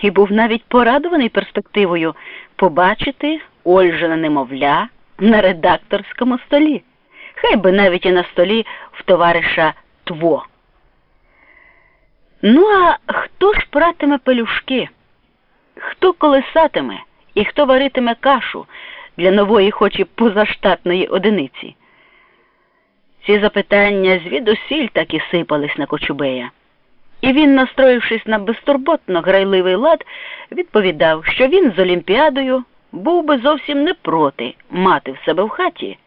і був навіть порадований перспективою побачити Ольжина немовля на редакторському столі, хай би навіть і на столі в товариша Тво. Ну, а хто ж пратиме пелюшки? Хто колесатиме і хто варитиме кашу для нової, хоч і позаштатної одиниці? Ці запитання звідусіль так і сипались на Кочубея. І він, настроївшись на безтурботно грайливий лад, відповідав, що він з Олімпіадою був би зовсім не проти мати в себе в хаті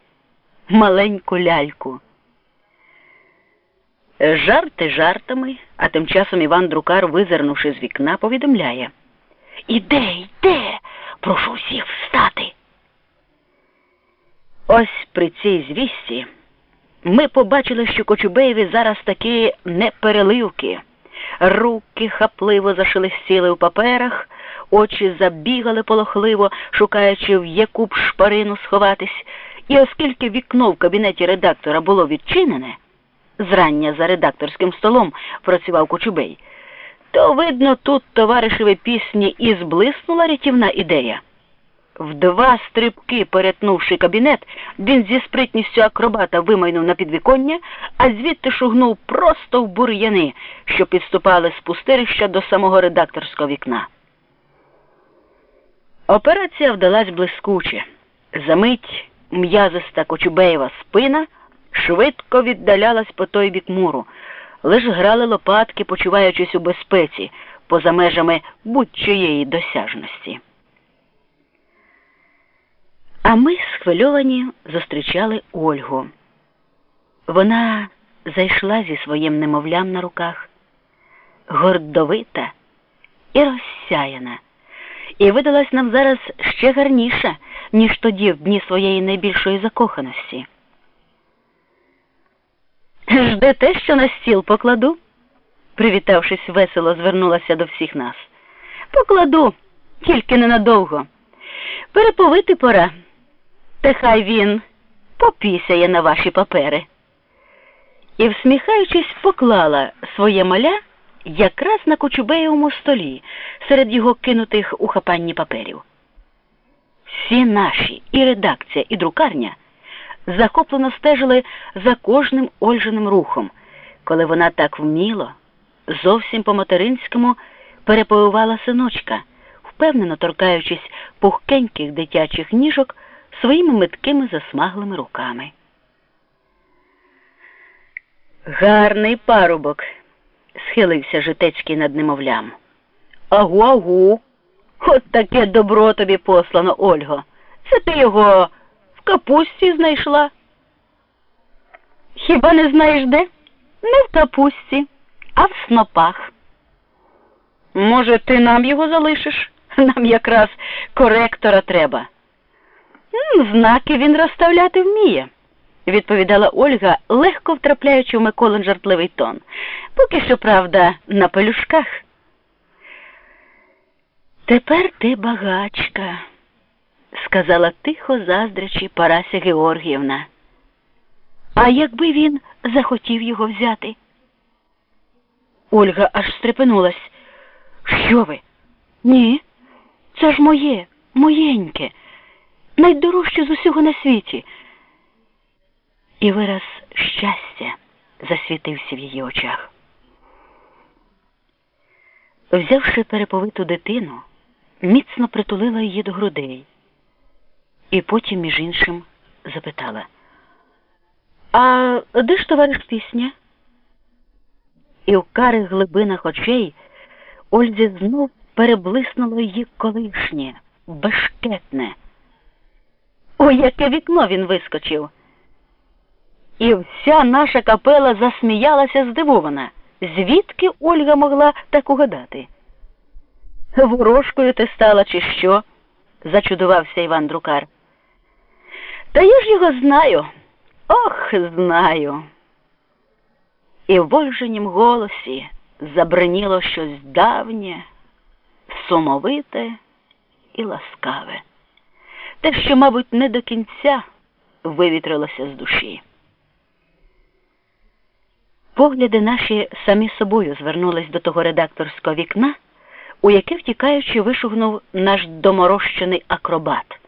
маленьку ляльку. Жарти жартами, а тим часом Іван Друкар, визирнувши з вікна, повідомляє Іде, йде, прошу всіх встати. Ось при цій звісті ми побачили, що Кочубеєві зараз такі непереливки. Руки хапливо зашелестіли у паперах, очі забігали полохливо, шукаючи в яку б шпарину сховатись, і оскільки вікно в кабінеті редактора було відчинене, зрання за редакторським столом працював Кочубей, то, видно, тут товаришеві пісні і зблиснула рятівна ідея. В два стрибки, перетнувши кабінет, він зі спритністю акробата вимайнув на підвіконня, а звідти шугнув просто в бур'яни, що підступали з пустирища до самого редакторського вікна. Операція вдалась блискуче. Замить м'язиста Кочубеєва спина швидко віддалялась по той бік муру, лиш грали лопатки, почуваючись у безпеці, поза межами будь-чиєї досяжності. А ми, схвильовані, зустрічали Ольгу. Вона зайшла зі своїм немовлям на руках, гордовита і розсяяна, і видалась нам зараз ще гарніша, ніж тоді в дні своєї найбільшої закоханості. Ждете, що на стіл покладу? привітавшись весело, звернулася до всіх нас. Покладу, тільки ненадовго. Переповити пора. Та хай він попісяє на ваші папери. І, всміхаючись, поклала своє маля якраз на Кочубеєвому столі серед його кинутих у хапанні паперів. Всі наші і редакція, і друкарня захоплено стежили за кожним Ольжиним рухом, коли вона так вміло, зовсім по-материнському переповивала синочка, впевнено торкаючись пухкеньких дитячих ніжок своїми миткими засмаглими руками. Гарний парубок, схилився житецький над немовлям. Агу, агу, от таке добро тобі послано, Ольго. Це ти його в капусті знайшла. Хіба не знаєш де? Не в капусті, а в снопах. Може, ти нам його залишиш? Нам якраз коректора треба. Знаки він розставляти вміє, відповідала Ольга, легко втрапляючи в Миколин жартливий тон. Поки що, правда, на пелюшках. Тепер ти багачка, сказала тихо заздрячи Парася Георгіївна. А якби він захотів його взяти? Ольга аж стрепенулась. Що ви? Ні, це ж моє, моєньке найдорожче з усього на світі. І вираз щастя засвітився в її очах. Взявши переповиту дитину, міцно притулила її до грудей і потім, між іншим, запитала А де ж товариш пісня? І в карих глибинах очей Ользі знов переблиснуло її колишнє, бешкетне. У яке вікно він вискочив. І вся наша капела засміялася здивована. Звідки Ольга могла так угадати? Ворожкою ти стала, чи що? зачудувався Іван Друкар. Та я ж його знаю. Ох, знаю. І в Ольженім голосі забриніло щось давнє, сумовите і ласкаве те, що, мабуть, не до кінця вивітрилося з душі. Погляди наші самі собою звернулись до того редакторського вікна, у яке втікаючи вишугнув наш доморощений акробат.